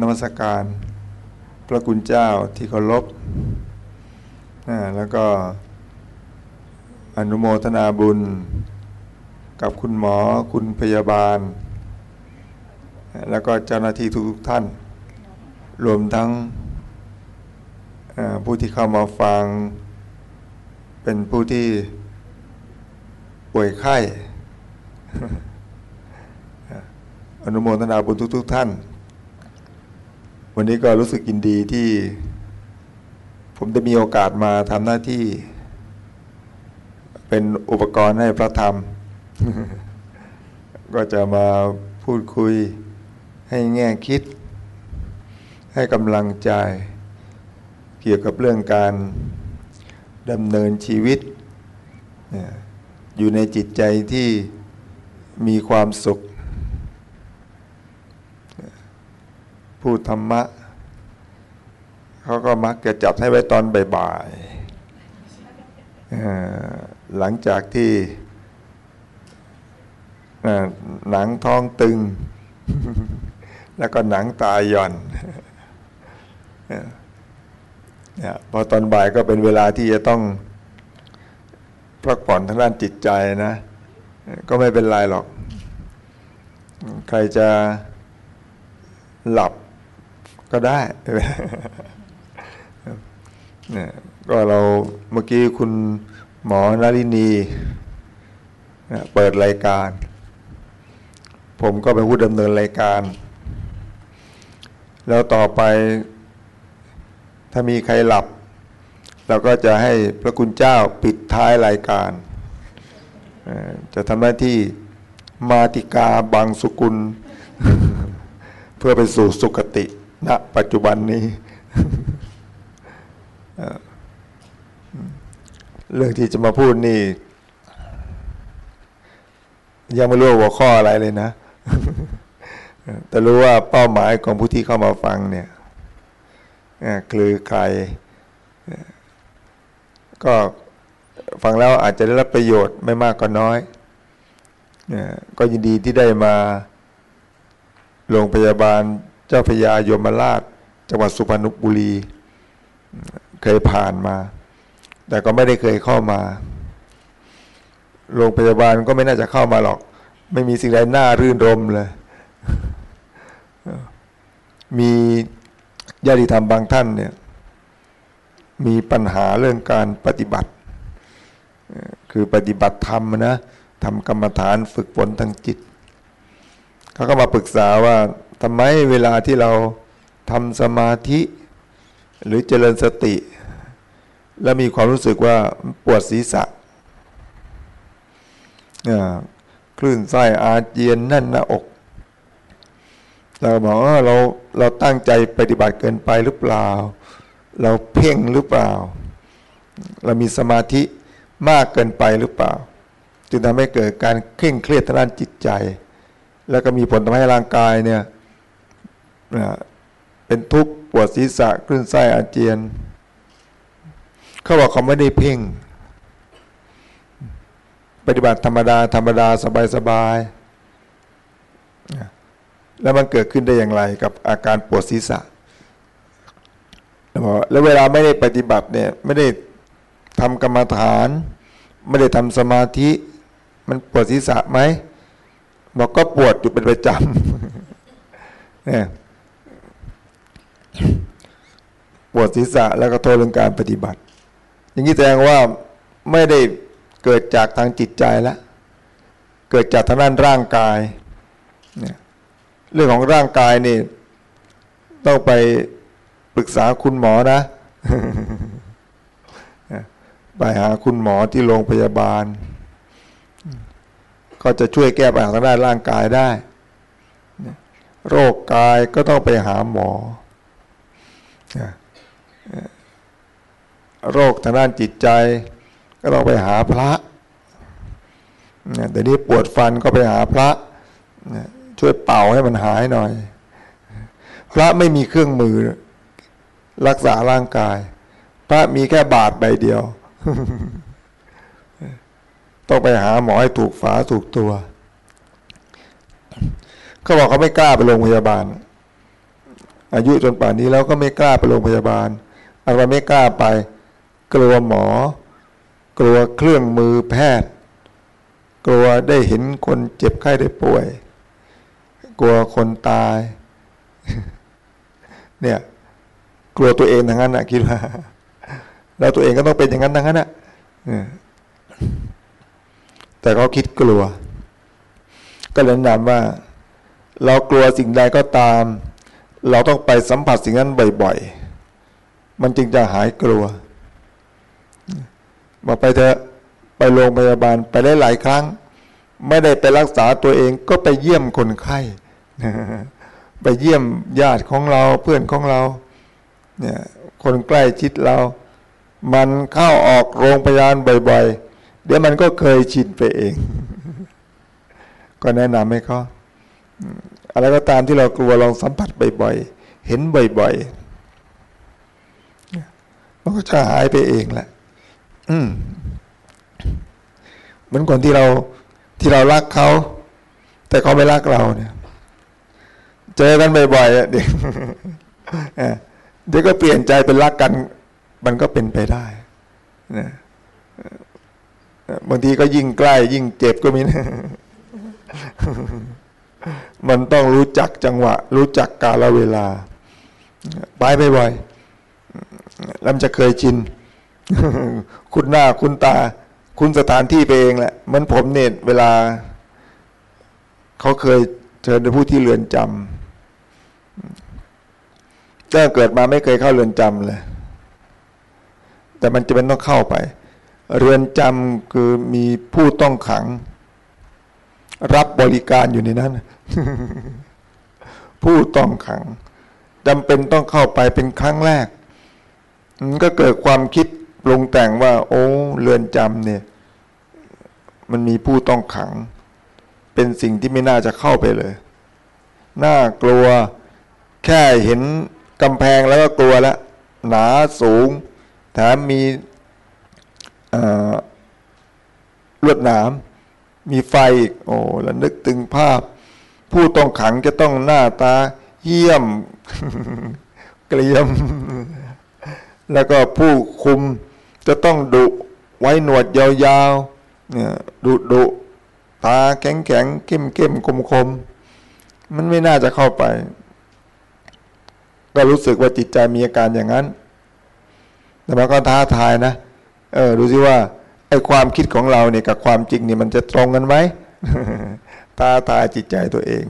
นมัสการ พระคุณเจ้าที่เคารพแล้วก็อนุโมทนาบุญ กับคุณหมอคุณพยาบาล แล้วก็เจ้าหน้าที่ทุกๆท่าน รวมทั้งผู้ที่เข้ามาฟัง เป็นผู้ที่ป่วยไข้อนุโมทนาบุญทุกๆท่าน วันนี้ก็รู้สึกยินดีที่ ผมได้มีโอกาสมาทำหน้าที่ เป็นอุปกรณ์ให้พระธรรม ก็จะมาพูดคุยให้แง่คิด ให้กำลังใจ เกี่ยวกับเรื่องการดำเนินชีวิต อยู่ในจิตใจที่มีความสุข พูดธรรมะเขาก็มักจะจัดให้ไว้ตอนบ่ายๆหลังจากที่หนังท้องตึง แล้วก็หนังตาหย่อนพอตอนบ่ายก็เป็นเวลาที่จะต้องพักผ่อนทางด้านจิตใจนะ ก็ไม่เป็นไรหรอก ใครจะหลับ ก็ได้เนี่ยก็เราเมื่อกี้คุณหมอนารินีเปิดรายการ ผมก็เป็นผู้ดำเนินรายการ แล้วต่อไปถ้ามีใครหลับเราก็จะให้พระคุณเจ้าปิดท้ายรายการ จะทำหน้าที่มาติกาบางสุกุล เพื่อไปสู่สุคติ ณปัจจุบันนี้ เรื่องที่จะมาพูดนี่ ยังไม่รู้ว่าหัวข้ออะไรเลยนะ แต่รู้ว่าเป้าหมายของผู้ที่เข้ามาฟังเนี่ยคือใคร ก็ฟังแล้วอาจจะได้รับประโยชน์ไม่มากก็น้อย ก็ยินดีที่ได้มาโรงพยาบาล เจ้าพระยายมราชจังหวัดสุพรรณบุรี เคยผ่านมา แต่ก็ไม่ได้เคยเข้ามาโรงพยาบาลก็ไม่น่าจะเข้ามาหรอก ไม่มีสิ่งใดน่ารื่นรมเลย มีญาติธรรมบางท่านเนี่ย มีปัญหาเรื่องการปฏิบัติ คือปฏิบัติธรรมนะทำกรรมฐานฝึกฝนทางจิต เขาก็มาปรึกษาว่า ทำไมเวลาที่เราทำสมาธิหรือเจริญสติ แล้วมีความรู้สึกว่าปวดศีรษะคลื่นไส้อาเจียนแน่นหน้าอก เราบอกว่าเราเราตั้งใจปฏิบัติเกินไปหรือเปล่า เราเพ่งหรือเปล่า เรามีสมาธิมากเกินไปหรือเปล่า จึงทำให้เกิดการเคร่งเครียดทางด้านจิตใจ แล้วก็มีผลทำให้ร่างกายเนี่ย เป็นทุกข์ปวดศีรษะคลื่นไส้อาเจียน เขาบอกเขาไม่ได้เพ่ง ปฏิบัติธรรมดา ธรรมดาสบายสบายๆแล้วมันเกิดขึ้นได้อย่างไรกับอาการปวดศีรษะ แล้วเวลาไม่ได้ปฏิบัติเนี่ยไม่ได้ทำกรรมฐาน ไม่ได้ทำสมาธิ มันปวดศีรษะไหมบอกก็ปวดอยู่เป็นประจำเนี่ย ปวดศีรษะแล้วก็โทษเรื่องการปฏิบัติ อย่างนี้แสดงว่าไม่ได้เกิดจากทางจิตใจแล้วเกิดจากทางด้านร่างกายเนี่ยเรื่องของร่างกายนี่ต้องไปปรึกษาคุณหมอนะ ไปหาคุณหมอที่โรงพยาบาล ก็จะช่วยแก้ปัญหาทางด้านร่างกายได้ โรคกายก็ต้องไปหาหมอ โรคทางด้านจิตใจ ก็ต้องไปหาพระเดี๋ยวนี้ปวดฟันก็ไปหาพระ ช่วยเป่าให้มันหายหน่อย พระไม่มีเครื่องมือรักษาร่างกาย พระมีแค่บาทใบเดียว ต้องไปหาหมอให้ถูกฝาถูกตัวเขาบอกเขาไม่กล้าไปโรงพยาบาล อายุจนป่านนี้แล้วก็ไม่กล้าไปโรงพยาบาล อะไรไม่กล้าไป กลัวหมอ กลัวเครื่องมือแพทย์ กลัวได้เห็นคนเจ็บไข้ได้ป่วย กลัวคนตาย เนี่ย กลัวตัวเองทั้งนั้นนะคิดว่าแล้วตัวเองก็ต้องเป็นอย่างนั้นทั้งนั้นนะแต่เขาคิดกลัว ก็เลยแนะนำว่า เรากลัวสิ่งใดก็ตาม เราต้องไปสัมผัสสิ่งนั้นบ่อย ๆ มันจึงจะหายกลัวมาไปเถอะไปโรงพยาบาลไปได้หลายครั้ง ไม่ได้ไปรักษาตัวเองก็ไปเยี่ยมคนไข้ไปเยี่ยมญาติของเราเพื่อนของเรา เนี่ยคนใกล้ชิดเรา มันเข้าออกโรงพยาบาลบ่อยๆ เดี๋ยวมันก็เคยชินไปเอง ก็แนะนำให้เขาอะไรก็ตามที่เรากลัวลองสัมผัสบ่อยๆ เห็นบ่อยๆ มันก็จะหายไปเองแหละ อืมเหมือนคนที่เราที่เรารักเขา แต่เขาไม่รักเราเนี่ย เจอกันบ่อยๆเดี๋ยวเดี๋ยวก็เปลี่ยนใจเป็นรักกัน มันก็เป็นไปได้นะบางทีก็ยิ่งใกล้ ยิ่งเจ็บก็มีนะมันต้องรู้จักจังหวะ รู้จักกาลเวลา ไปบ่อยๆ แล้วจะเคยชินคุณหน้าคุณตา คุณสถานที่ไปเองแหละมันผมเนี่ยเวลา เขาเคยเชิญผู้ที่เรือนจำตั้งเกิดมาไม่เคยเข้าเรือนจำเลย แต่มันจะเป็นต้องเข้าไป เรือนจำคือมีผู้ต้องขัง รับบริการอยู่ในนั้น ผู้ต้องขังจำเป็นต้องเข้าไปเป็นครั้งแรก ก็เกิดความคิดปรุงแต่งว่า โอ้เรือนจำเนี่ย มันมีผู้ต้องขัง เป็นสิ่งที่ไม่น่าจะเข้าไปเลย น่ากลัวแค่เห็นกำแพงแล้วก็กลัวแล้วหนาสูงแถมมีลวดหนาม มีไฟโอ้แล้วนึกถึงภาพ ผู้ต้องขังจะต้องหน้าตา เยี่ยม เกลียม แล้วก็ผู้คุมจะต้องดุไว้หนวดยาวๆเนี่ยดุดุตาแข็งแข็งเข้มเข้มคมคมมันไม่น่าจะเข้าไป ก็รู้สึกว่าจิตใจมีอาการอย่างนั้น แต่มันก็ท้าทายนะ เออดูสิว่าไอ้ความคิดของเราเนี่ยกับความจริงเนี่ยมันจะตรงกันไหมท้าทายจิตใจตัวเอง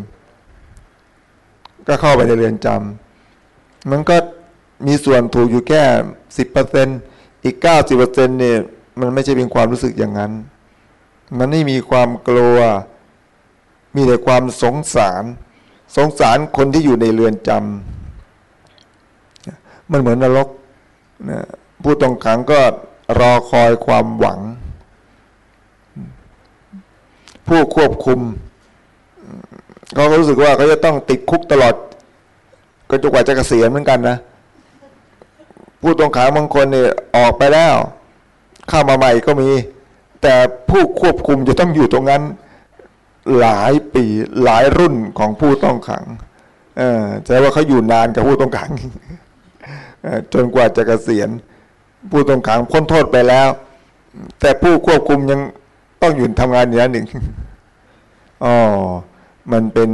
ก็เข้าไปในเรือนจำมันก็ มีส่วนถูกอยู่แค่สิบเปอร์เซ็นอีกเก้าสิบเปอร์เซ็นเนี่ยมันไม่ใช่เป็นความรู้สึกอย่างนั้น มันไม่มีความกลัว มีแต่ความสงสาร สงสารคนที่อยู่ในเรือนจำมันเหมือนนรกนะผู้ต้องขังก็รอคอยความหวัง ผู้ควบคุมเขาก็รู้สึกว่าเขาจะต้องติดคุกตลอดก็จนกว่าจะเกษียณเหมือนกันนะ ผู้ต้องขังบางคนเนี่ยออกไปแล้ว เข้ามาใหม่ก็มี แต่ผู้ควบคุมจะต้องอยู่ตรงนั้นหลายปีหลายรุ่นของผู้ต้องขัง เออแสดงว่าเขาอยู่นานกับผู้ต้องขังจนกว่าจะเกษียณผู้ต้องขังพ้นโทษไปแล้ว แต่ผู้ควบคุมยังต้องอยู่ทำงานอย่างหนึ่งอ๋อมันเป็น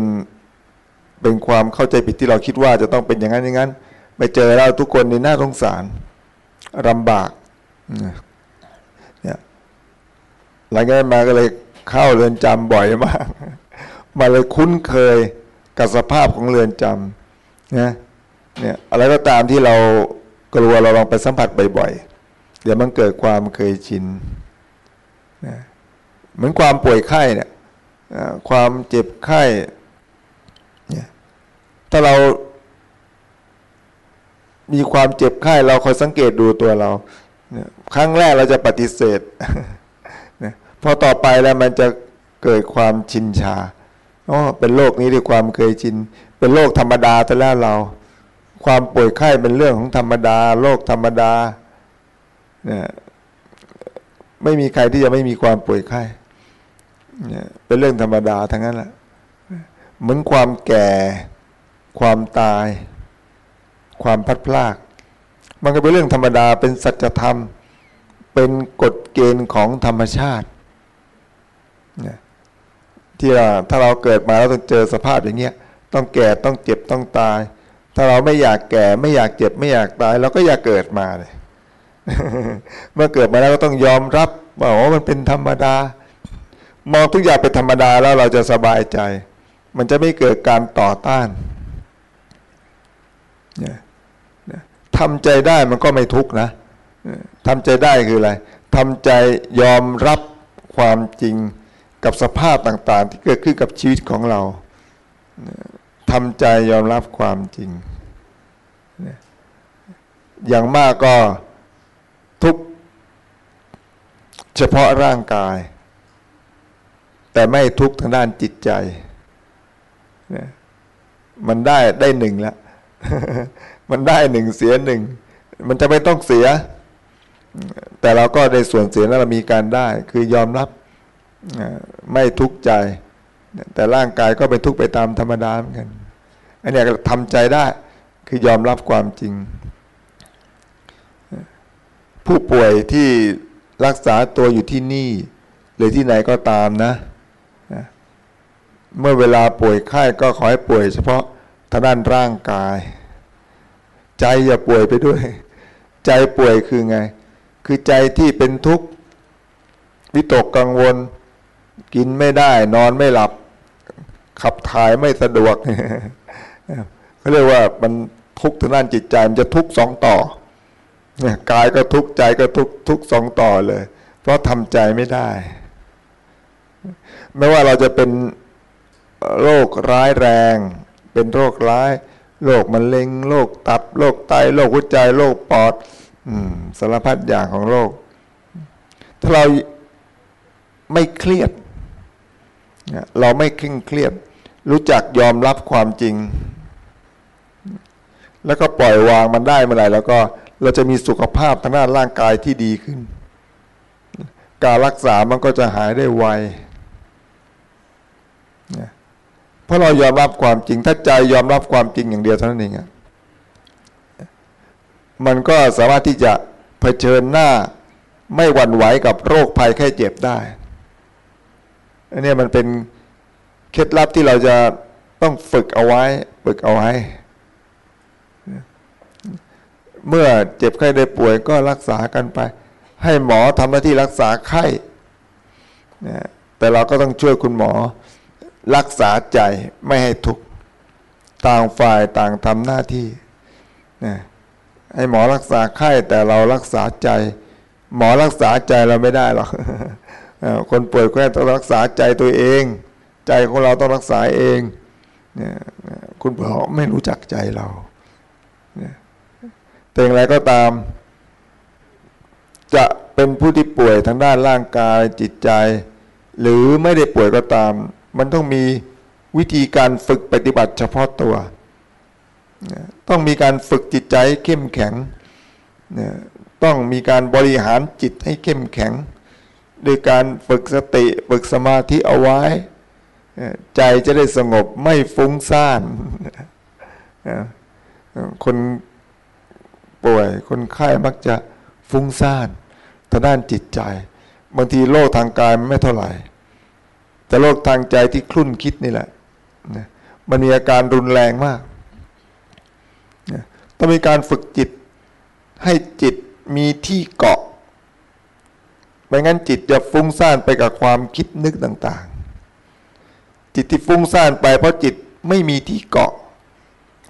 เป็นความเข้าใจผิดที่เราคิดว่าจะต้องเป็นอย่างนั้นอย่างนั้น ไปเจอเราทุกคนในหน้าสงสารลำบากเนี่ยหลังจากนั้นมาก็เลยเข้าเรือนจำบ่อยมาก มาเลยคุ้นเคยกับสภาพของเรือนจำนะเนี่ยอะไรก็ตามที่เรากลัวเราลองไปสัมผัสบ่อยๆ เดี๋ยวมันเกิดความเคยชินนะเหมือนความป่วยไข้เนี่ยความเจ็บไข้เนี่ยถ้าเรา มีความเจ็บไข้เราคอยสังเกตดูตัวเราครั้งแรกเราจะปฏิเสธพอต่อไปแล้วมันจะเกิดความชินชาอ๋อเป็นโรคนี้ด้วยความเคยชิน เป็นโรคธรรมดาแต่แล้วเรา ความป่วยไข้เป็นเรื่องของธรรมดาโรคธรรมดาเนี่ยไม่มีใครที่จะไม่มีความป่วยไข้เนี่ยเป็นเรื่องธรรมดาทั้งนั้นแหละเหมือนความแก่ความตาย ความพัดพลาก มันก็เป็นเรื่องธรรมดาเป็นสัจธรรม เป็นกฎเกณฑ์ของธรรมชาติที่เราถ้าเราเกิดมาแล้วต้องเจอสภาพอย่างเงี้ยต้องแก่ต้องเจ็บต้องตาย ถ้าเราไม่อยากแก่ไม่อยากเจ็บไม่อยากตาย เราก็อยากเกิดมาเลยเมื่อเกิดมาแล้วก็ต้องยอมรับว่าโอ้มันเป็นธรรมดามองทุกอย่างเป็นธรรมดาแล้วเราจะสบายใจ มันจะไม่เกิดการต่อต้าน ทำใจได้มันก็ไม่ทุกข์นะทำใจได้คืออะไรทำใจยอมรับความจริงกับสภาพต่างๆ ที่เกิดขึ้นกับชีวิตของเราทำใจยอมรับความจริง อย่างมากก็ทุกเฉพาะร่างกาย แต่ไม่ทุกทางด้านจิตใจ มันได้ได้หนึ่งแล้ว มันได้หนึ่งเสียหนึ่งมันจะไม่ต้องเสีย แต่เราก็ในส่วนเสียนั้นเรามีการได้ คือยอมรับไม่ทุกข์ใจ แต่ร่างกายก็ไปทุกข์ไปตามธรรมดาเหมือนกันอันนี้ทำใจได้คือยอมรับความจริง ผู้ป่วยที่รักษาตัวอยู่ที่นี่ หรือที่ไหนก็ตามนะ เมื่อเวลาป่วยไข้ก็ขอให้ป่วยเฉพาะทางด้านร่างกาย ใจอย่าป่วยไปด้วย ใจป่วยคือไง คือใจที่เป็นทุกข์วิตกกังวล กินไม่ได้ นอนไม่หลับ ขับถ่ายไม่สะดวกเขาเรียกว่ามันทุกข์ทางด้านจิตใจมันจะทุกข์สองต่อกายก็ทุกข์ใจก็ทุกข์ทุกข์สองต่อเลย เพราะทำใจไม่ได้ ไม่ว่าเราจะเป็นโรคร้ายแรง เป็นโรคร้าย โรคมะเร็งโรคตับโรคไตโรคหัวใจโรคปอดสารพัดอย่างของโรคถ้าเราไม่เครียด เราไม่เคร่งเครียด รู้จักยอมรับความจริง แล้วก็ปล่อยวางมันได้เมื่อไหร่แล้วก็เราจะมีสุขภาพทางด้านร่างกายที่ดีขึ้น การรักษามันก็จะหายได้ไว เพราะเรายอมรับความจริง ถ้าใจยอมรับความจริงอย่างเดียวเท่านั้นเองมันก็สามารถที่จะเผชิญหน้าไม่หวั่นไหวกับโรคภัยแค่เจ็บได้อันนี้มันเป็นเคล็ดลับที่เราจะต้องฝึกเอาไว้ ฝึกเอาไว้ เมื่อเจ็บไข้ได้ป่วยก็รักษากันไป ให้หมอทำหน้าที่รักษาไข้แต่เราก็ต้องช่วยคุณหมอ รักษาใจไม่ให้ทุกข์ต่างฝ่ายต่างทำหน้าที่ให้หมอรักษาไข้แต่เรารักษาใจ หมอรักษาใจเราไม่ได้หรอกคนป่วยก็ต้องรักษาใจตัวเอง ใจของเราต้องรักษาเองคุณพ่อไม่รู้จักใจเราแต่อย่างไรก็ตาม จะเป็นผู้ที่ป่วยทางด้านร่างกายจิตใจ หรือไม่ได้ป่วยก็ตาม มันต้องมีวิธีการฝึกปฏิบัติเฉพาะตัว ต้องมีการฝึกจิตใจเข้มแข็ง ต้องมีการบริหารจิตให้เข้มแข็ง โดยการฝึกสติฝึกสมาธิเอาไว้ ใจจะได้สงบไม่ฟุ้งซ่าน คนป่วยคนไข้มักจะฟุ้งซ่านทางด้านจิตใจ บางทีโรคทางกายไม่เท่าไหร่ แต่โรคทางใจที่คลุ่นคิดนี่แหละมันมีอาการรุนแรงมากต้องมีการฝึกจิตให้จิตมีที่เกาะไม่งั้นจิตจะฟุ้งซ่านไปกับความคิดนึกต่าง ๆ จิตที่ฟุ้งซ่านไปเพราะจิตไม่มีที่เกาะ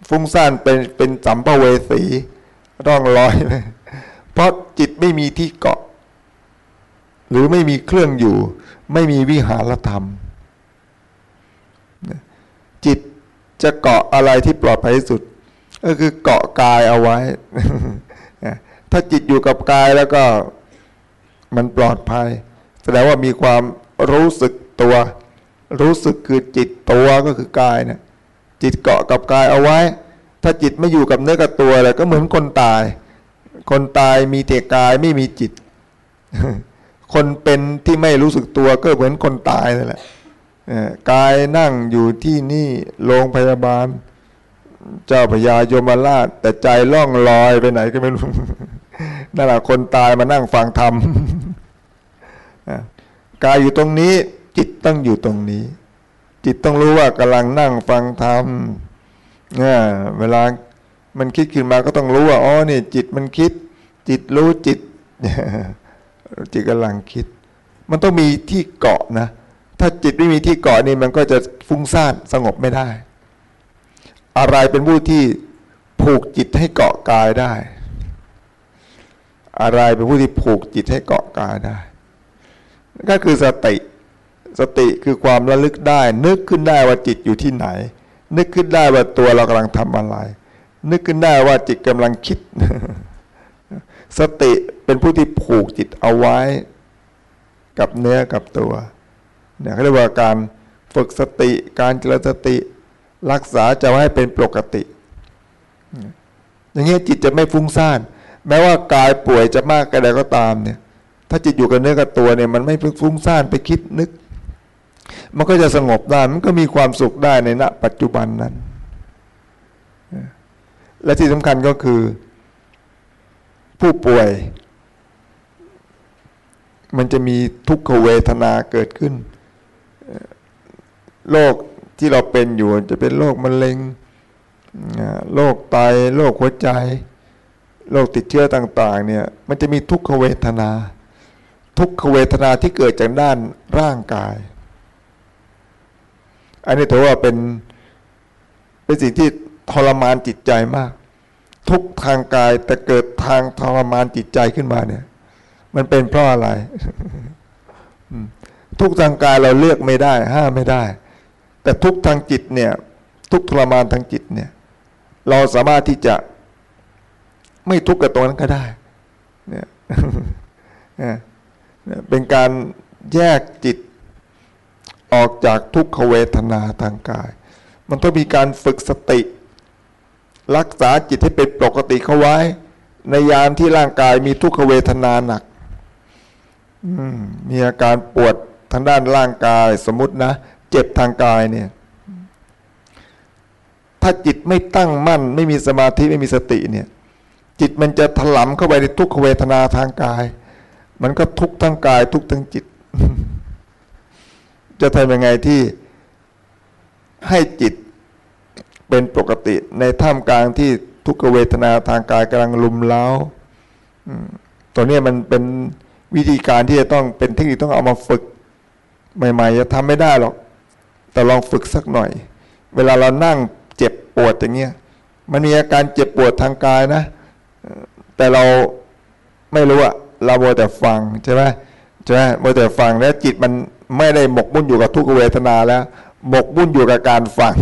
ฟุ้งซ่านเป็นเป็นสัมภเวสีร่องลอยเลยเพราะจิตไม่มีที่เกาะ หรือไม่มีเครื่องอยู่ ไม่มีวิหารธรรม จิตจะเกาะอะไรที่ปลอดภัยที่สุด ก็คือเกาะกายเอาไว้ ถ้าจิตอยู่กับกายแล้วก็มันปลอดภัย แสดงว่ามีความรู้สึกตัว รู้สึกคือจิตตัวก็คือกายเนะี่ยจิตเกาะกับกายเอาไว้ ถ้าจิตไม่อยู่กับเนื้อกับตัวอะไรก็เหมือนคนตาย คนตายมีแต่กายไม่มีจิต คนเป็นที่ไม่รู้สึกตัวก็เหมือนคนตายนั่นแหละกายนั่งอยู่ที่นี่โรงพยาบาล เจ้าพญายมราช แต่ใจล่องลอยไปไหนก็ไม่รู้นั่นแหละคนตายมานั่งฟังธรรมกายอยู่ตรงนี้ จิตต้องอยู่ตรงนี้ จิตต้องรู้ว่ากำลังนั่งฟังธรรมเนี่ยเวลามันคิดขึ้นมาก็ต้องรู้ว่าอ๋อนี่จิตมันคิด จิตรู้จิต จิตกำลังคิด มันต้องมีที่เกาะนะ ถ้าจิตไม่มีที่เกาะนี่มันก็จะฟุ้งซ่านสงบไม่ได้ อะไรเป็นผู้ที่ผูกจิตให้เกาะกายได้ อะไรเป็นผู้ที่ผูกจิตให้เกาะกายได้ ก็คือสติ สติคือความระลึกได้ นึกขึ้นได้ว่าจิตอยู่ที่ไหน นึกขึ้นได้ว่าตัวเรากำลังทำอะไร นึกขึ้นได้ว่าจิตกำลังคิด สติเป็นผู้ที่ผูกจิตเอาไว้ กับเนื้อกับตัวเนี่ยเขาเรียกว่าการฝึกสติการเจริญสติรักษาจะให้เป็นปกติ อย่างเงี้ยจิตจะไม่ฟุ้งซ่าน แม้ว่ากายป่วยจะมากกระไดก็ตามเนี่ย ถ้าจิตอยู่กับเนื้อกับตัวเนี่ย มันไม่ฟุ้งซ่านไปคิดนึก มันก็จะสงบได้มันก็มีความสุขได้ในณปัจจุบันนั้น และที่สำคัญก็คือ ผู้ป่วย มันจะมีทุกขเวทนาเกิดขึ้นโรคที่เราเป็นอยู่จะเป็นโรคมะเร็งโรคไตโรคหัวใจโรคติดเชื้อต่างๆเนี่ยมันจะมีทุกขเวทนา ทุกขเวทนาที่เกิดจากด้านร่างกาย อันนี้ถือว่าเป็นเป็นสิ่งที่ทรมานจิตใจมาก ทุกทางกาย แต่เกิดทางทรมานจิตใจขึ้นมาเนี่ย มันเป็นเพราะอะไรทุกทางกายเราเลือกไม่ได้ ห้ามไม่ได้ แต่ทุกทางจิตเนี่ย ทุกทรมานทางจิตเนี่ย เราสามารถที่จะ ไม่ทุกข์กับตรงนั้นก็ได้ เนี่ยเป็นการแยกจิตออกจากทุกขเวทนาทางกาย มันต้องมีการฝึกสติ รักษาจิตให้เป็นปกติเข้าไว้ ในยามที่ร่างกายมีทุกขเวทนาหนักมีอาการปวดทางด้านร่างกายสมมตินะ เจ็บทางกายเนี่ย ถ้าจิตไม่ตั้งมั่น ไม่มีสมาธิไม่มีสติเนี่ย จิตมันจะถลำเข้าไปในทุกขเวทนาทางกาย มันก็ทุกทั้งกาย ทุกทั้งจิต จะทำยังไงที่ให้จิต เป็นปกติ ในท่ามกลางที่ทุกเวทนาทางกายกำลังลุมเล้าตัวนี้มันเป็นวิธีการที่จะต้องเป็นเทคนิคต้องเอามาฝึกใหม่ๆจะทำไม่ได้หรอก แต่ลองฝึกสักหน่อย เวลาเรานั่งเจ็บปวดอย่างเงี้ยมันมีอาการเจ็บปวดทางกายนะ แต่เราไม่รู้อะเราโมแต่ฟังใช่ไหมใช่ไหมโมแต่ฟังแล้วจิตมันไม่ได้หมกมุ่นอยู่กับทุกเวทนาแล้ว หมกมุ่นอยู่กับการฟัง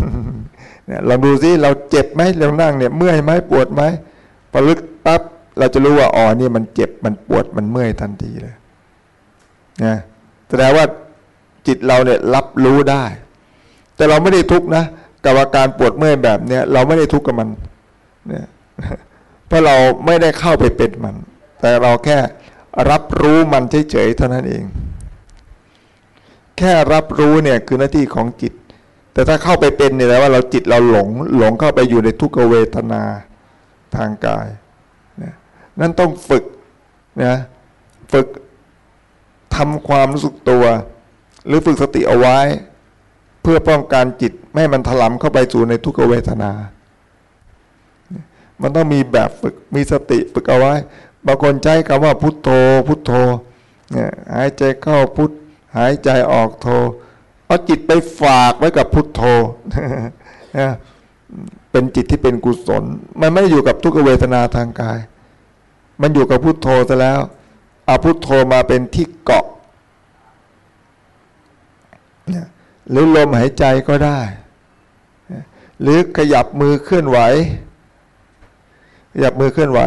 เนี่ยลองดูซิเราเจ็บไหมเรานั่งเนี่ยเมื่อยไหมปวดไหมพอลึกปั๊บเราจะรู้ว่าอ๋อนี่มันเจ็บมันปวดมันเมื่อยทันทีเลยนะแสดงว่าจิตเราเนี่ยรับรู้ได้ แต่เราไม่ได้ทุกนะกับอาการปวดเมื่อยแบบเนี้ยเราไม่ได้ทุกข์กับมันเนี่ยเพราะเราไม่ได้เข้าไปเป็นมัน แต่เราแค่รับรู้มันเฉยๆเท่านั้นเอง แค่รับรู้เนี่ยคือหน้าที่ของจิต แต่ถ้าเข้าไปเป็นเนี่ยแปลว่าเราจิตเราหลงหลงเข้าไปอยู่ในทุกขเวทนาทางกายนั้นต้องฝึกนะฝึกทำความรู้สึกตัว หรือฝึกสติเอาไว้ เพื่อป้องกันจิตไม่ให้มันถลำเข้าไปสู่ในทุกขเวทนา มันต้องมีแบบฝึกมีสติฝึกเอาไว้ บางคนใช้คำว่าพุทโธ พุทโธเนี่ยหายใจเข้าพุทหายใจออกโธ เอาจิตไปฝากไว้กับพุทโธเป็นจิตที่เป็นกุศล มันไม่อยู่กับทุกเวทนาทางกาย มันอยู่กับพุทโธซะแล้วเอาพุทโธมาเป็นที่เกาะหรือลมหายใจก็ได้ หรือขยับมือเคลื่อนไหว ขยับมือเคลื่อนไหว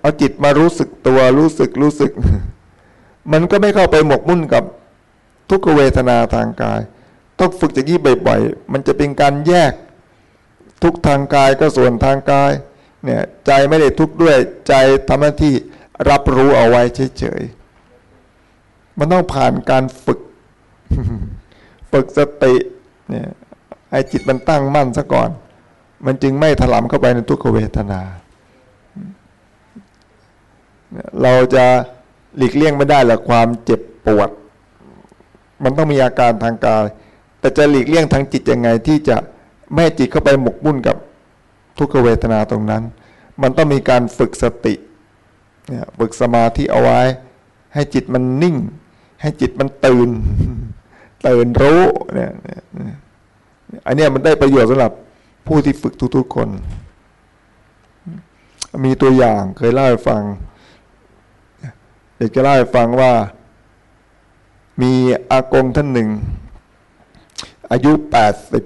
เอาจิตมารู้สึกตัวรู้สึกรู้สึก มันก็ไม่เข้าไปหมกมุ่นกับ ทุกเวทนาทางกาย ต้องฝึกอย่างนี้บ่อยๆ มันจะเป็นการแยกทุกทางกายก็ส่วนทางกายเนี่ยใจไม่ได้ทุกข์ด้วยใจทำหน้าที่รับรู้เอาไว้เฉยๆ มันต้องผ่านการฝึก ฝึกสติเนี่ยไอ้จิตมันตั้งมั่นซะก่อน มันจึงไม่ถลำเข้าไปในทุกขเวทนา เราจะหลีกเลี่ยงไม่ได้หรอกความเจ็บปวด มันต้องมีอาการทางกาย แต่จะหลีกเลี่ยงทางจิตยังไงที่จะไม่ให้จิตเข้าไปหมกมุ่นกับทุกขเวทนาตรงนั้น มันต้องมีการฝึกสติเนี่ยฝึกสมาธิเอาไว้ ให้จิตมันนิ่ง ให้จิตมันตื่น ตื่นรู้เนี่ยอันนี้มันได้ประโยชน์สำหรับผู้ที่ฝึกทุกๆคน มีตัวอย่างเคยเล่าให้ฟังเด็กจะเล่าให้ฟังว่า มีอากงท่านหนึ่ง อายุแปดสิบ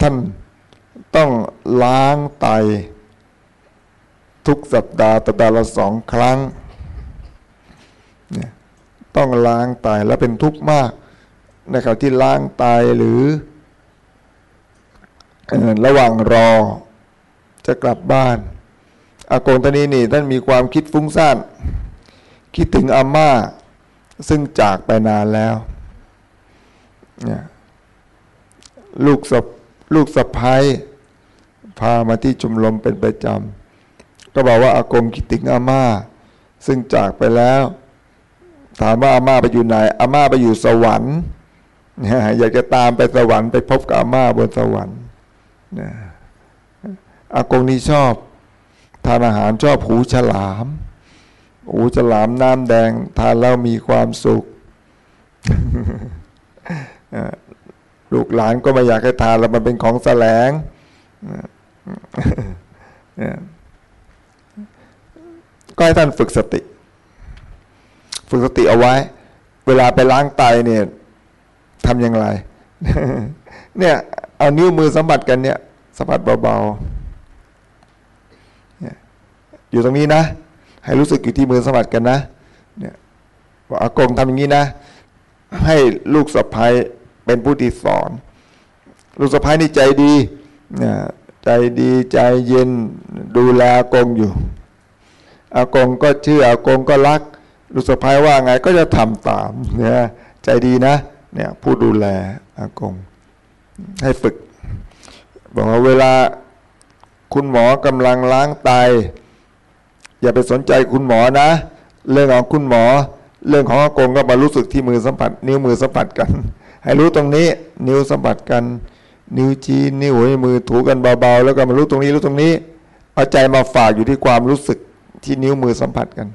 ท่านต้องล้างไต ทุกสัปดาห์สัปดาห์ละสองครั้งเนี่ยต้องล้างไตแล้วเป็นทุกข์มากนะครับที่ล้างไตหรือเอ่อระหว่างรอจะกลับบ้าน อากงตอนนี้นี่ท่านมีความคิดฟุ้งซ่าน คิดถึงอาม่า ซึ่งจากไปนานแล้วเนี่ยลูกสะลูกสะพ้ายพามาที่ชุมลมเป็นประจำก็บอกว่าอากงคิดถึงอาม่า ซึ่งจากไปแล้ว ถามว่าอาม่าไปอยู่ไหนอาม่าไปอยู่สวรรค์เนี่ยอยากจะตามไปสวรรค์ไปพบกับอาม่าบนสวรรค์นะอากงนี่ชอบ ทานอาหารชอบหูฉลาม หูฉลามน้ำแดง ทานแล้วมีความสุขลูกหลานก็ไม่อยากให้ทานแล้วมันเป็นของแสลงก็ให้ท่านฝึกสติ ฝึกสติเอาไว้ เวลาไปล้างไตเนี่ยทำอย่างไร เนี่ย เอานิ้วมือสัมผัสกันเนี่ยสัมผัสเบาๆอยู่ตรงนี้นะ ให้รู้สึกอยู่ที่มือสัมผัสกันนะเนี่ยว่าอากงทำอย่างนี้นะ ให้ลูกสะพ้ายเป็นผู้ที่สอน ลูกสะพ้ายนี่ใจดีเนี่ยใจดีใจเย็นดูแลอากงอยู่ อากงก็เชื่ออากงก็รัก ลูกสะพ้ายว่าไงก็จะทำตามเนี่ยใจดีนะเนี่ยผู้ดูแลอากง ให้ฝึก บอกว่าเวลาคุณหมอกำลังล้างไต อย่าไปสนใจคุณหมอนะ เรื่องของคุณหมอ เรื่องของอากงก็มารู้สึกที่มือสัมผัส นิ้วมือสัมผัสกัน ให้รู้ตรงนี้ นิ้วสัมผัสกัน นิ้วชี้นิ้วหัวมือถูกันเบาๆ แล้วก็มารู้ตรงนี้รู้ตรงนี้ เอาใจมาฝากอยู่ที่ความรู้สึกที่นิ้วมือสัมผัสกัน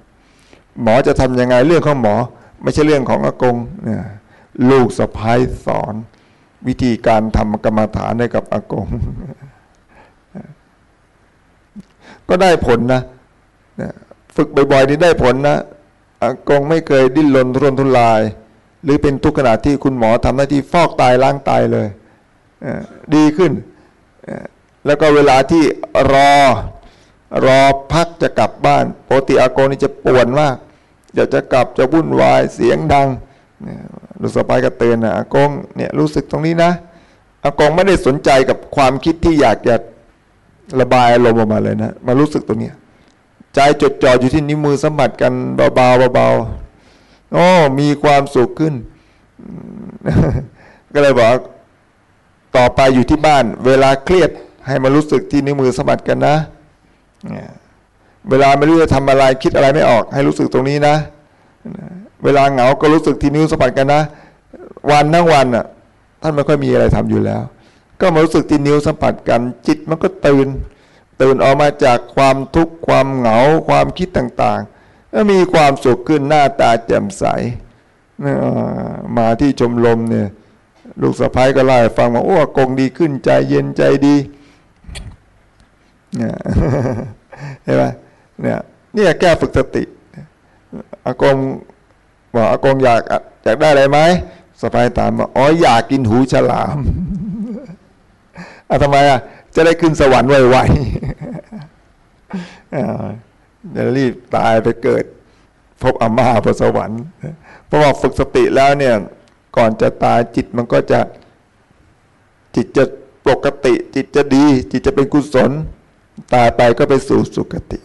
หมอจะทำยังไงเรื่องของหมอ ไม่ใช่เรื่องของอากงเนี่ยลูกสะพ้ายสอน วิธีการทำกรรมฐานให้กับอากง ก็ได้ผลนะ ฝึกบ่อยๆนี่ได้ผลนะอากงไม่เคยดิ้นรนทุรนทุราย หรือเป็นทุกขณะที่คุณหมอทำหน้าที่ฟอกตายล้างตายเลยดีขึ้น แล้วก็เวลาที่รอรอพักจะกลับบ้านปกติอากงนี่จะป่วนมากอยากจะกลับจะวุ่นวายเสียงดังลูกสะพ้ายก็เตือนนะอากงเนี่ยรู้สึกตรงนี้นะอากงไม่ได้สนใจกับความคิดที่อยากจะระบายอารมณ์ออกมาเลยนะมารู้สึกตรงเนี้ย ใจจดจ่ออยู่ที่นิ้วมือสัมผัสกันเบาๆเบาๆโอ้มีความสุขขึ้น ก็เลยบอกต่อไปอยู่ที่บ้าน เวลาเครียดให้มารู้สึกที่นิ้วมือสัมผัสกันนะ เวลาไม่รู้จะทำอะไรคิดอะไรไม่ออก ให้รู้สึกตรงนี้นะ เวลาเหงาก็รู้สึกที่นิ้วสัมผัสกันนะ วันทั้งวันอะท่านไม่ค่อยมีอะไรทำอยู่แล้ว ก็มารู้สึกที่นิ้วสัมผัสกัน จิตมันก็ตื่น ตื่นออกมาจากความทุกข์ความเหงาความคิดต่างๆแล้วมีความสุขขึ้นหน้าตาแจ่มใสมาที่ชมรมเนี่ยลูกสะพ้ายก็เล่าให้ฟังว่าโอ้กงดีขึ้นใจเย็นใจดีเห็นไหมเนี่ยนี่แก้ฝึกสติอากงบอกอากงอยากอยากได้อะไรไหมสะพ้ายถามว่าอ๋ออยากกินหูฉลามอะทำไมอะ จะได้ขึ้นสวรรค์ไวๆจะรีบตายไปเกิด พบอาม่าบนสวรรค์ เพราะว่าฝึกสติแล้วเนี่ย ก่อนจะตายจิตมันก็จะจิตจะปกติ จิตจะดี จิตจะเป็นกุศล ตายไปก็ไปสู่สุคติ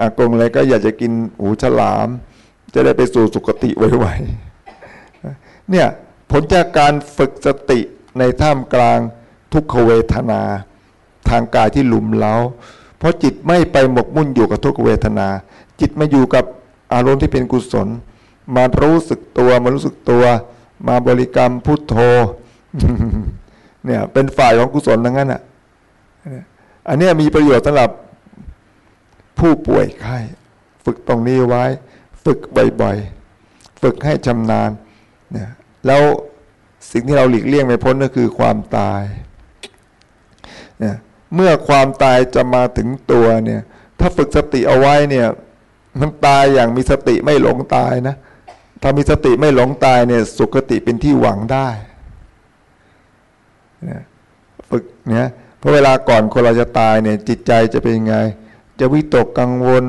อากงเลยก็อยากจะกินหูฉลาม จะได้ไปสู่สุคติไวๆเนี่ยผลจากการฝึกสติในท่ามกลาง ทุกขเวทนา ทางกายที่หลุมเล้า เพราะจิตไม่ไปหมกมุ่นอยู่กับทุกขเวทนา จิตมาอยู่กับอารมณ์ที่เป็นกุศล มารู้สึกตัวมารู้สึกตัว มาบริกรรมพุทโธเนี่ยเป็นฝ่ายของกุศลทั้งนั้นอะอันนี้มีประโยชน์สำหรับผู้ป่วยไข้ฝึกตรงนี้ไว้ ฝึกบ่อยๆ ฝึกให้ชำนาญเนี่ยแล้วสิ่งที่เราหลีกเลี่ยงไม่พ้นก็คือความตาย เนี่ยเมื่อความตายจะมาถึงตัวเนี่ย ถ้าฝึกสติเอาไว้เนี่ย มันตายอย่างมีสติไม่หลงตายนะ ถ้ามีสติไม่หลงตายเนี่ย สุขติเป็นที่หวังได้ฝึกเนี่ยเพราะเวลาก่อนคนเราจะตายเนี่ย จิตใจจะเป็นยังไง จะวิตกกังวล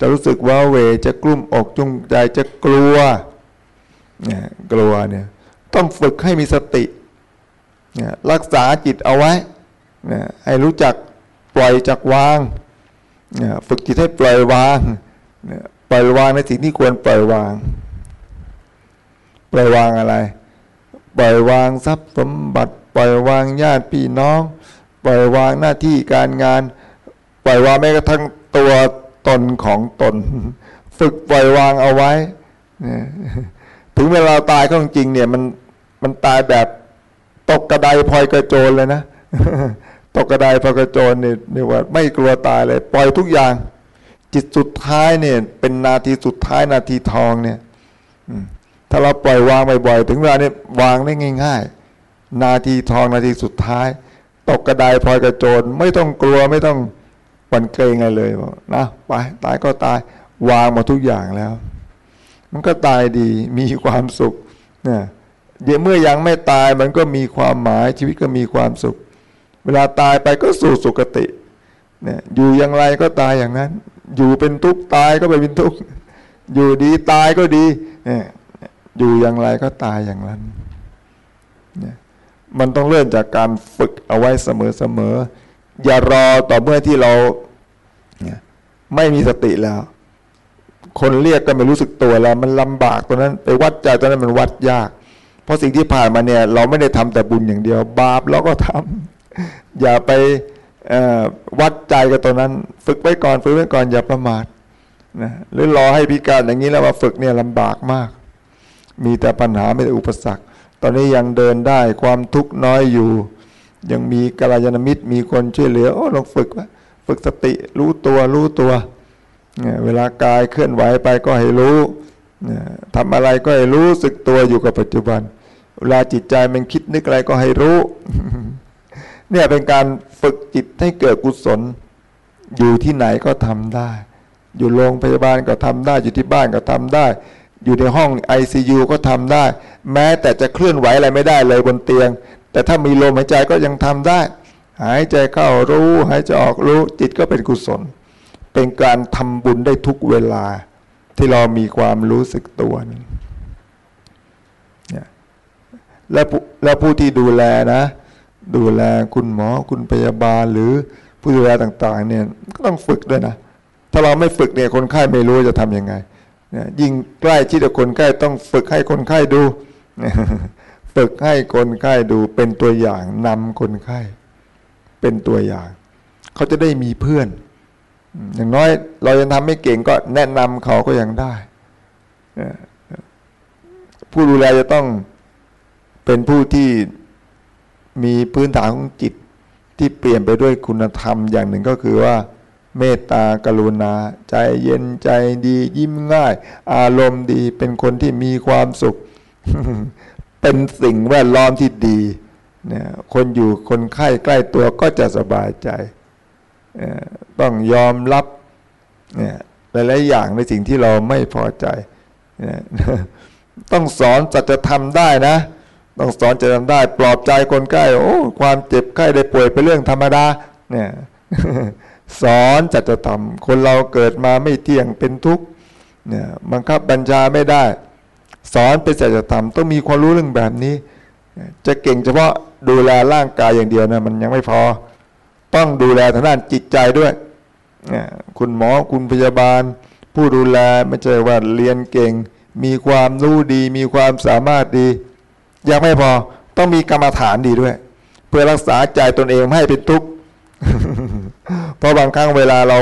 จะรู้สึกว่าเวจะกลุ้มอกจุงใจจะกลัวเนี่ยกลัวเนี่ย ต้องฝึกให้มีสติเนี่ยรักษาจิตเอาไว้ นี่ยให้รู้จักปล่อยจักวางฝึกจิตให้ปล่อยวางปล่อยวางในสิ่งที่ควรปล่อยวาง ปล่อยวางอะไร ปล่อยวางทรัพย์สมบัติ ปล่อยวางญาติพี่น้อง ปล่อยวางหน้าที่การงาน ปล่อยวางแม้กระทั่งตัวตนของตน ฝึกปล่อยวางเอาไว้ถึงเวลาตายก็จริงเนี่ยมันมันตายแบบตกกระไดพลอยกระโจนเลยนะ ตกกระไดพลกระโจนเนี่ยเรียกว่า ไม่กลัวตายเลย ปล่อยทุกอย่าง จิตสุดท้ายเนี่ย เป็นนาทีสุดท้ายนาทีทองเนี่ยถ้าเราปล่อยวางบ่อยๆถึงเวลาเนี่ยวางได้ง่าย ๆ นาทีทองนาทีสุดท้าย ตกกระไดพลอยกระโจน ไม่ต้องกลัวไม่ต้องหวั่นเกรงอะไรเลยนะไปตายก็ตายวางมาทุกอย่างแล้ว มันก็ตายดีมีความสุขเนี่ยเดี๋ยวเมื่อยังไม่ตายมันก็มีความหมายชีวิตก็มีความสุข เวลาตายไปก็สู่สุคติเนี่ยอยู่อย่างไรก็ตายอย่างนั้น อยู่เป็นทุกข์ตายก็ไปเป็นทุกข์อยู่ดีตายก็ดีเนี่ยอยู่อย่างไรก็ตายอย่างนั้นเนี่ยมันต้องเริ่มจากการฝึกเอาไว้เสมอๆอย่ารอต่อเมื่อที่เราไม่มีสติแล้ว คนเรียกก็ไม่รู้สึกตัวแล้ว มันลำบากตรงนั้น ไปวัดใจตอนนั้นมันวัดยาก เพราะสิ่งที่ผ่านมาเนี่ย เราไม่ได้ทำแต่บุญอย่างเดียว บาปเราก็ทำ อย่าไปวัดใจกับตัวนั้น ฝึกไว้ก่อนฝึกไว้ก่อนอย่าประมาทนะหรือรอให้พิการอย่างนี้แล้วมาฝึกเนี่ยลำบากมาก มีแต่ปัญหาไม่ได้อุปสรรค ตอนนี้ยังเดินได้ความทุกข์น้อยอยู่ ยังมีกัลยาณมิตรมีคนช่วยเหลือโอ้ลองฝึกวฝึกสติรู้ตัวรู้ตัวเวลากายเคลื่อนไหวไปก็ให้รู้ทำอะไรก็ให้รู้สึกตัวอยู่กับปัจจุบัน เวลาจิตใจมันคิดนึกอะไรก็ให้รู้ เนี่ยเป็นการฝึกจิตให้เกิดกุศล อยู่ที่ไหนก็ทำได้ อยู่โรงพยาบาลก็ทำได้ อยู่ที่บ้านก็ทำได้ อยู่ในห้องไอซียูก็ทำได้ แม้แต่จะเคลื่อนไหวอะไรไม่ได้เลยบนเตียง แต่ถ้ามีลมหายใจก็ยังทำได้ หายใจเข้ารู้หายใจออกรู้จิตก็เป็นกุศล เป็นการทำบุญได้ทุกเวลาที่เรามีความรู้สึกตัวเนี่ยและและผู้ที่ดูแลนะ ดูแลคุณหมอคุณพยาบาลหรือผู้ดูแลต่าง ๆ เนี่ยก็ต้องฝึกด้วยนะ ถ้าเราไม่ฝึกเนี่ยคนไข้ไม่รู้จะทํำยังไงเนี่ยยิ่งใกล้ชิดกับคนไข้ต้องฝึกให้คนไข้ดู ฝึกให้คนไข้ดูเป็นตัวอย่างนำคนไข้ เป็นตัวอย่าง เขาจะได้มีเพื่อน อย่างน้อยเรายังทำไม่เก่งก็แนะนำเขาก็ยังได้ ผู้ดูแลจะต้องเป็นผู้ที่ มีพื้นฐานของจิตที่เปลี่ยนไปด้วยคุณธรรมอย่างหนึ่งก็คือว่า เมตตากรุณา ใจเย็นใจดียิ้มง่าย อารมณ์ดีเป็นคนที่มีความสุข เป็นสิ่งแวดล้อมที่ดีเนี่ยคนอยู่คนไข้ใกล้ตัวก็จะสบายใจ ต้องยอมรับเนี่ยหลายๆอย่างในสิ่งที่เราไม่พอใจ ต้องสอนจัดจะทำได้นะ ต้องสอนจะทำได้ ปลอบใจคนใกล้โอ้ความเจ็บไข้ได้ป่วยเป็นเรื่องธรรมดาเนี่ยสอนจัดจะทำคนเราเกิดมาไม่เที่ยงเป็นทุกข์เนี่ยบังคับบัญชาไม่ได้ สอนเป็นจัดจะทำต้องมีความรู้เรื่องแบบนี้ จะเก่งเฉพาะดูแลร่างกายอย่างเดียวนะมันยังไม่พอ ต้องดูแลทางด้านจิตใจด้วยคุณหมอคุณพยาบาล ผู้ดูแลไม่ใช่ว่าเรียนเก่ง มีความรู้ดี มีความสามารถดี ยังไม่พอต้องมีกรรมฐานดีด้วย เพื่อรักษาใจตนเองไม่ให้เป็นทุกข์เพราะบางครั้งเวลาเรา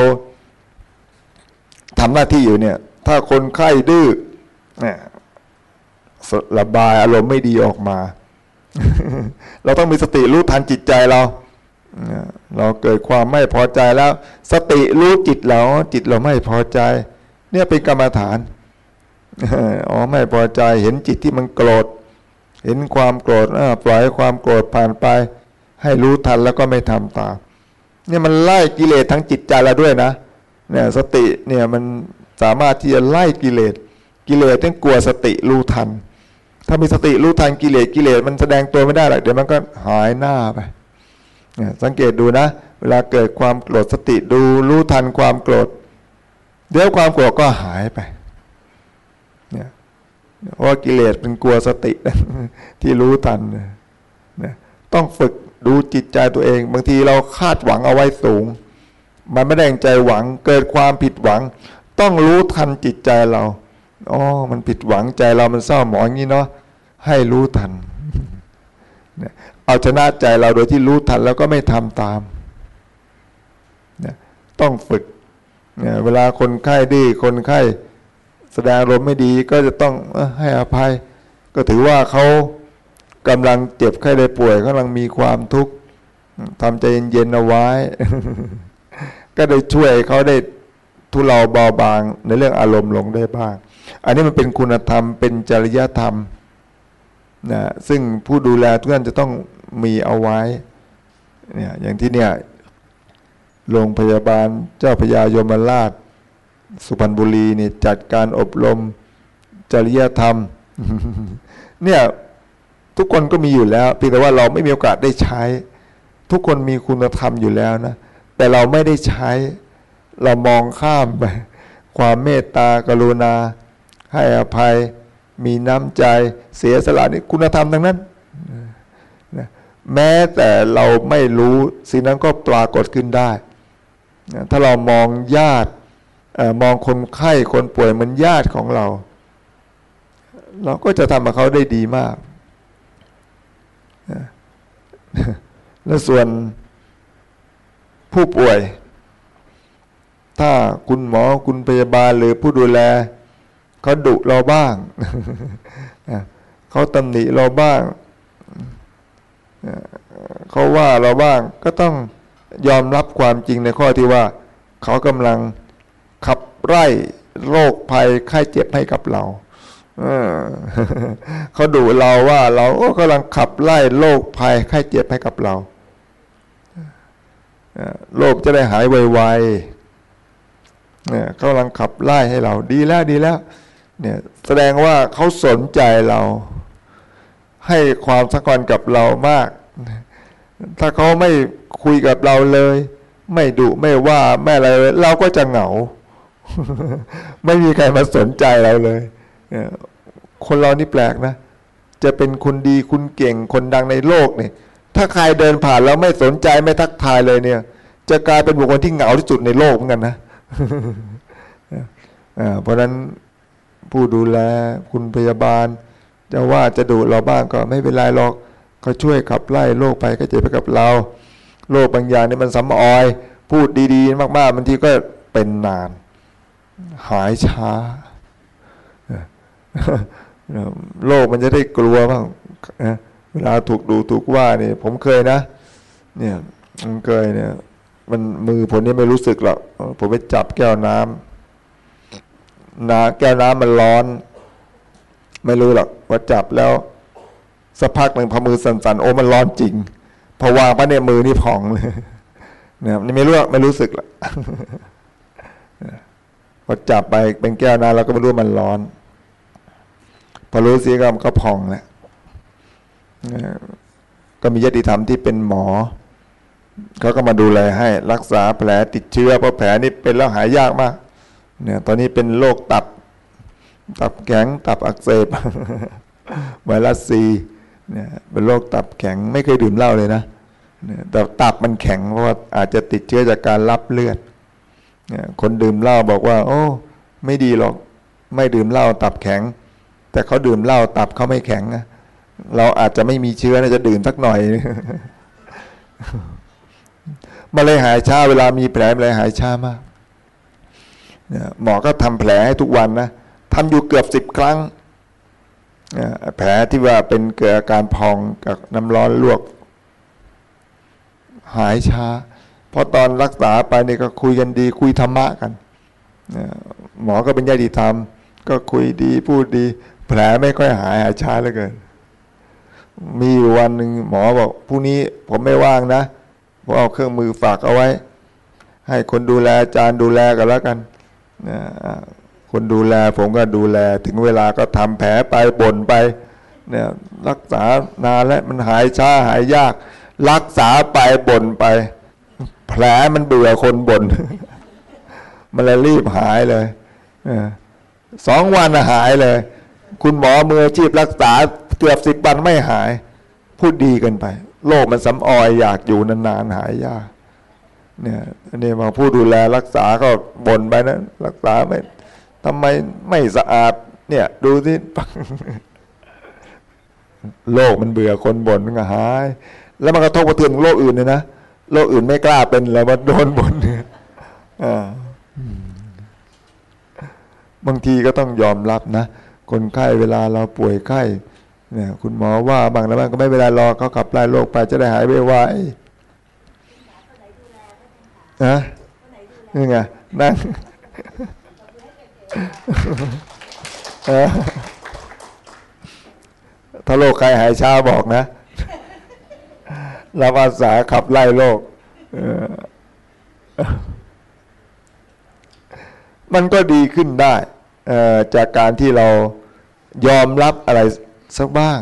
ทำหน้าที่อยู่เนี่ย ถ้าคนไข้ดื้อเนี่ยระบายอารมณ์ไม่ดีออกมา เราต้องมีสติรู้ทันจิตใจเราเราเกิดความไม่พอใจแล้ว สติรู้จิตเราจิตเราไม่พอใจ เนี่ยเป็นกรรมฐานอ๋อไม่พอใจเห็นจิตที่มันโกรธ เห็นความโกรธปล่อยความโกรธผ่านไป ให้รู้ทันแล้วก็ไม่ทำตามเนี่ยมันไล่กิเลสทั้งจิตใจเราด้วยนะเนี่ยสติเนี่ยมันสามารถที่จะไล่กิเลสกิเลสต้องกลัวสติรู้ทัน ถ้ามีสติรู้ทันกิเลสกิเลสมันแสดงตัวไม่ได้หรอกเดี๋ยวมันก็หายหน้าไปเนี่ยสังเกตดูนะ เวลาเกิดความโกรธสติดูรู้ทันความโกรธเดี๋ยวความโกรธก็หายไป เพราะกิเลสเป็นกลัวสติที่รู้ทันนี่ยต้องฝึกดูจิตใจตัวเอง บางทีเราคาดหวังเอาไว้สูง มันไม่ได้ใจหวัง เกิดความผิดหวัง ต้องรู้ทันจิตใจเราอ๋อมันผิดหวังใจเรามันเศร้าหมองงี้เนาะให้รู้ทันเอาชนะใจเราโดยที่รู้ทันแล้วก็ไม่ทำตามต้องฝึกเวลาคนไข้ดีคนไข้ แสดงอารมณ์ไม่ดีก็จะต้องให้อภัย ก็ถือว่าเขากำลังเจ็บไข้ได้ป่วยกำลังมีความทุกข์ทำใจเย็นๆเอาไว้ ก็ได้ช่วยเขาได้ทุเลาเบาบางในเรื่องอารมณ์ลงได้บ้าง อันนี้มันเป็นคุณธรรมเป็นจริยธรรมนะซึ่งผู้ดูแลทุกท่านจะต้องมีเอาไว้เนี่ยอย่างที่เนี่ยโรงพยาบาลเจ้าพยายมราช สุพรรณบุรีนี่จัดการอบรมจริยธรรม เนี่ยทุกคนก็มีอยู่แล้วเพียงแต่ว่าเราไม่มีโอกาสได้ใช้ ทุกคนมีคุณธรรมอยู่แล้วนะ แต่เราไม่ได้ใช้ เรามองข้ามไป ความเมตตากรุณา ให้อภัย มีน้ำใจ เสียสละนี่คุณธรรมทั้งนั้นแม้แต่เราไม่รู้สิ่งนั้นก็ปรากฏขึ้นได้ถ้าเรามองญาติ มองคนไข้คนป่วยเหมือนญาติของเรา เราก็จะทำกับเขาได้ดีมาก และส่วนผู้ป่วย ถ้าคุณหมอคุณพยาบาลหรือผู้ดูแลเขาดุเราบ้างเขาตำหนิเราบ้างเขาว่าเราบ้างก็ต้องยอมรับความจริงในข้อที่ว่า เขากำลัง ไล่โรคภัยไข้เจ็บให้กับเราเขาดูเราว่าเรากำลังขับไล่โรคภัยไข้เจ็บให้กับเราโรคจะได้หายไวๆเขากำลังขับไล่ให้เรา ดีแล้วดีแล้ว เนี่ยแสดงว่าเขาสนใจเรา ให้ความสำคัญกับเรามาก ถ้าเขาไม่คุยกับเราเลย ไม่ดุไม่ว่าไม่อะไรเราก็จะเหงา ไม่มีใครมาสนใจเราเลยคนเรานี่แปลกนะ จะเป็นคนดีคุณเก่งคนดังในโลกเนี่ยถ้าใครเดินผ่านแล้วไม่สนใจไม่ทักทายเลยเนี่ย จะกลายเป็นบุคคลที่เหงาที่สุดในโลกเหมือนกันนะเพราะนั้นผู้ดูแลคุณพยาบาล จะว่าจะดูเราบ้างก็ไม่เป็นไรหรอกก็ช่วยขับไล่โรคไปก็เจ็บไปกับเราโรคบางอย่างนี่มันซ้ำออย พูดดีๆ มากๆบางทีก็เป็นนาน หายช้าโลกมันจะได้กลัวบ้างเวลาถูกดูถูกว่าเนี่ยผมเคยนะ เนี่ยผมเคยเนี่ย มันมือผมนี่ไม่รู้สึกหรอกผมไปจับแก้วน้ำน้ำแก้วน้ำมันร้อน ไม่รู้หรอกว่าจับแล้วสักพักหนึ่งพอมือสั่นๆโอ้มันร้อนจริงพอวางไปเนี่ยมือนี่พองเลยเนี่ยไม่รู้ไม่รู้สึกหรอก พอจับไปเป็นแก้วน้ำเราก็ไม่รู้มันร้อน พอรู้สีก็ก็พองแหละก็มีญาติธรรมที่เป็นหมอเขาก็มาดูแลให้รักษาแผลติดเชื้อเพราะแผลนี่เป็นแล้วหายยากมาก เนี่ย ตอนนี้เป็นโรคตับ ตับแข็งตับอักเสบไวรัสซีเนี่ยเป็นโรคตับแข็งไม่เคยดื่มเหล้าเลยนะแต่ตับมันแข็งเพราะว่าอาจจะติดเชื้อจากการรับเลือด คนดื่มเหล้าบอกว่า โอ้ ไม่ดีหรอก ไม่ดื่มเหล้าตับแข็ง แต่เขาดื่มเหล้าตับเขาไม่แข็งนะเราอาจจะไม่มีเชื้อนะจะดื่มสักหน่อยมาเลยหายช้าเวลามีแผลมาเลยหายช้ามากหมอก็ทำแผลให้ทุกวันนะทำอยู่เกือบสิบครั้งแผลที่ว่าเป็นเกิดอาการพองกับน้ำร้อนลวก หายช้า พราะตอนรักษาไปนี่ก็คุยกันดี คุยธรรมะกันหมอก็เป็นญาติธรรม ก็คุยดีพูดดี แผลไม่ค่อยหายหายช้าเหลือเกิน มีวันหนึ่งหมอบอกพรุ่งนี้ผมไม่ว่างนะผมเอาเครื่องมือฝากเอาไว้ ให้คนดูแลอาจารย์ดูแลกันแล้วกันคนดูแลผมก็ดูแลถึงเวลาก็ทำแผลไปบ่นไปเนี่ยรักษานานแล้วมันหายช้าหายยาก รักษาไปบ่นไป แผลมันเบื่อคนบน่นมันเลยรีบหายเลยสองวันหายเลย คุณหมอมือชีพรักษาเกือบสิบวันไม่หาย พูดดีกันไป โลกมันสำออยอยากอยู่นานๆหายยากเนี่ยนนี้มาผู้ดูแลรักษาก็บ่นไปนะรักษาไม่ทำไมไม่สะอาด เนี่ย ดูสิโลกมันเบื่อคนบ่นก็หาย แล้วมันกระทบกระเทือนโลกอื่นเลยนะ โลกอื่นไม่กล้าเป็นแล้วมาโดนบนเนี่ยบางทีก็ต้องยอมรับนะ คนไข้เวลาเราป่วยไข้เนี่ย คุณหมอว่าบางแล้วบางก็ไม่เวลารอเขาขับไล่โรคไปจะได้หายไวๆนะนี่ไงนั่งถ้าโลกใครหายช้าบอกนะ รับอาสาขับไล่โลก มันก็ดีขึ้นได้จากการที่เรายอมรับอะไรสักบ้าง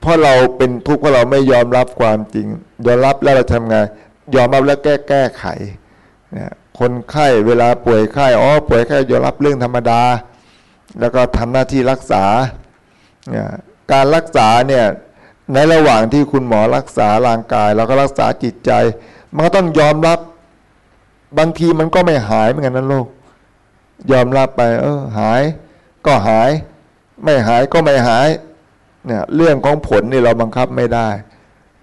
เพราะเราเป็นทุกข์เพราะเราไม่ยอมรับความจริง ยอมรับแล้วเราทำไงยอมรับแล้วแก้แก้ไขคนไข้เวลาป่วยไข้อ๋อป่วยไข้ยอมรับเรื่องธรรมดา แล้วก็ทำหน้าที่รักษา การรักษาเนี่ย ในระหว่างที่คุณหมอรักษาร่างกาย เราก็รักษาจิตใจ มันก็ต้องยอมรับบางทีมันก็ไม่หายเหมือนกันนะโลก ยอมรับไป เออ หาย ก็หาย ไม่หายก็ไม่หายเนี่ยเรื่องของผลนี่เราบังคับไม่ได้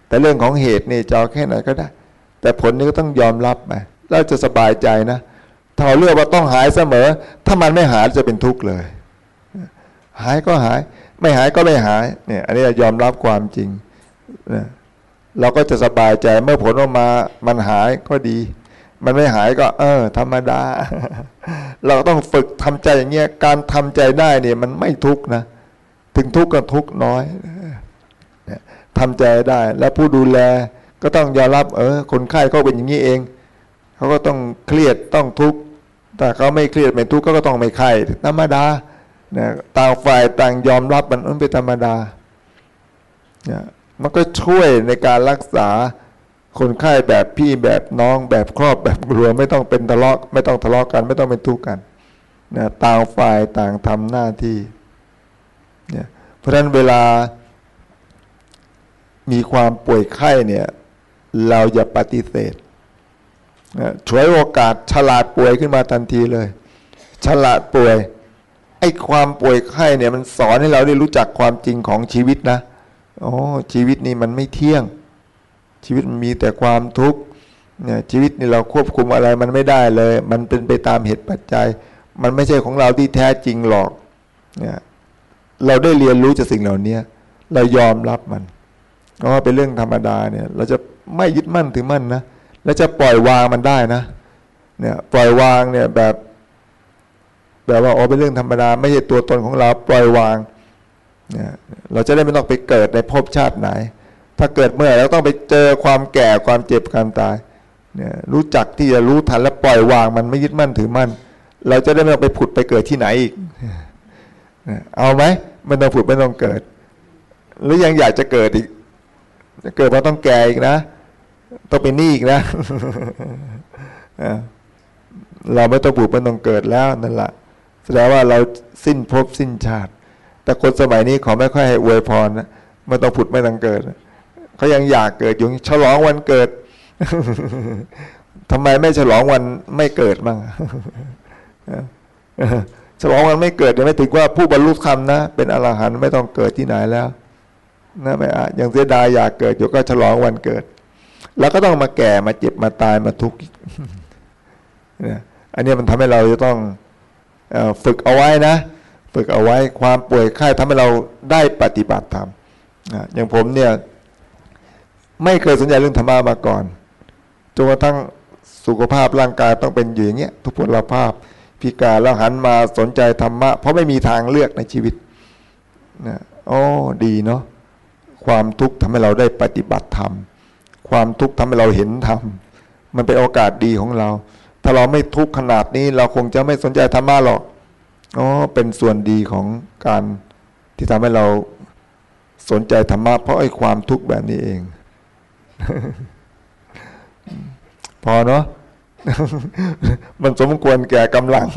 แต่เรื่องของเหตุนี่จะแค่ไหนก็ได้ แต่ผลนี่ก็ต้องยอมรับไปเราจะสบายใจนะถ้าเราเลือกว่าต้องหายเสมอ ถ้ามันไม่หายจะเป็นทุกข์เลย หายก็หาย ไม่หายก็ไม่หายเนี่ยอันนี้ยอมรับความจริงนะเราก็จะสบายใจเมื่อผลออกมามันหายก็ดี มันไม่หายก็ เออ ธรรมดา เราต้องฝึกทำใจอย่างเงี้ยการทำใจได้เนี่ย มันไม่ทุกนะถึงทุกข์ก็ทุกข์น้อยทำใจได้ แล้วผู้ดูแลก็ต้องยอมรับ เออ คนไข้เขาเป็นอย่างนี้เองเขาก็ต้องเครียดต้องทุกข์แต่เขาไม่เครียดไม่ทุกข์ก็ต้องไม่ไข้ธรรมดา นี่ยต่างฝ่ายต่างยอมรับมันมันเป็นธรรมดานี่ยมันก็ช่วยในการรักษาคนไข้แบบพี่แบบน้องแบบครอบแบบรวไม่ต้องเป็นทะเลาะไม่ต้องทะเลาะกัน ไม่ต้องเป็นทุกข์กันนี่ยต่างฝ่ายต่างทำหน้าที่เนี่ยเพราะฉะนั้นเวลามีความป่วยไข้เนี่ยเราอย่าปฏิเสธช่วยโอกาสฉลาดป่วยขึ้นมาทันทีเลย ฉลาดป่วย ไอ้ความป่วยไข้เนี่ยมันสอนให้เราได้รู้จักความจริงของชีวิตนะโอ้ชีวิตนี่มันไม่เที่ยง ชีวิตมันมีแต่ความทุกข์เนี่ยชีวิตนี่เราควบคุมอะไรมันไม่ได้เลย มันเป็นไปตามเหตุปัจจัย มันไม่ใช่ของเราที่แท้จริงหรอกเนี่ยเราได้เรียนรู้จากสิ่งเหล่านี้เรายอมรับมันเพราะว่าเป็นเรื่องธรรมดาเนี่ย เราจะไม่ยึดมั่นถือมั่นนะแล้วจะปล่อยวางมันได้นะ เนี่ยปล่อยวางเนี่ยแบบ แบบว่าอ๋อเป็นเรื่องธรรมดา ไม่ใช่ตัวตนของเราปล่อยวางเราจะได้ไม่ต้องไปเกิดในภพชาติไหน ถ้าเกิดเมื่อเราต้องไปเจอความแก่ความเจ็บความตายเนี่ยรู้จักที่จะรู้ทันและปล่อยวางมันไม่ยึดมั่นถือมั่น เราจะได้ไม่ต้องไปผุดไปเกิดที่ไหนอีก เอาไหมไม่ต้องผุดไม่ต้องเกิด หรือยังอยากจะเกิดอีกเกิดมาต้องแก่อีกนะ ต้องเป็นหนี้อีกนะ เราไม่ต้องบุกไม่ต้องเกิดแล้วนั่นแหละ แสดงว่าเราสิ้นภพสิ้นชาติ แต่คนสมัยนี้เขาไม่ค่อยให้อวยพรนะไม่ต้องผุดไม่ต้องเกิดเขายังอยากเกิดอยู่ฉลองวันเกิดทำไมไม่ฉลองวันไม่เกิดบ้างฉลองวันไม่เกิดยังไม่ถึงว่าผู้บรรลุธรรมนะเป็นอรหันต์ไม่ต้องเกิดที่ไหนแล้วนะไม่อาจยังเสียดายอยากเกิดอยู่ก็ฉลองวันเกิด แล้วก็ต้องมาแก่มาเจ็บมาตายมาทุกข์เนี่ยอันนี้มันทำให้เราจะต้อง ฝึกเอาไว้นะ ฝึกเอาไว้ความป่วยไข้ทำให้เราได้ปฏิบัติธรรมอย่างผมเนี่ยไม่เคยสนใจเรื่องธรรมะมาก่อนจนกระทั่งสุขภาพร่างกายต้องเป็นอยู่อย่างเงี้ยทุกพลภาพพิการแล้วหันมาสนใจธรรมะ เพราะไม่มีทางเลือกในชีวิตนะโอ้ดีเนาะความทุกข์ทำให้เราได้ปฏิบัติธรรม ความทุกข์ทำให้เราเห็นธรรม มันเป็นโอกาสดีของเรา ถ้าเราไม่ทุกข์ขนาดนี้ เราคงจะไม่สนใจธรรมะหรอกอ๋อเป็นส่วนดีของการที่ทำให้เราสนใจธรรมะเพราะไอ้ความทุกข์แบบนี้เอง พอเนาะมันสมควรแก่กำลัง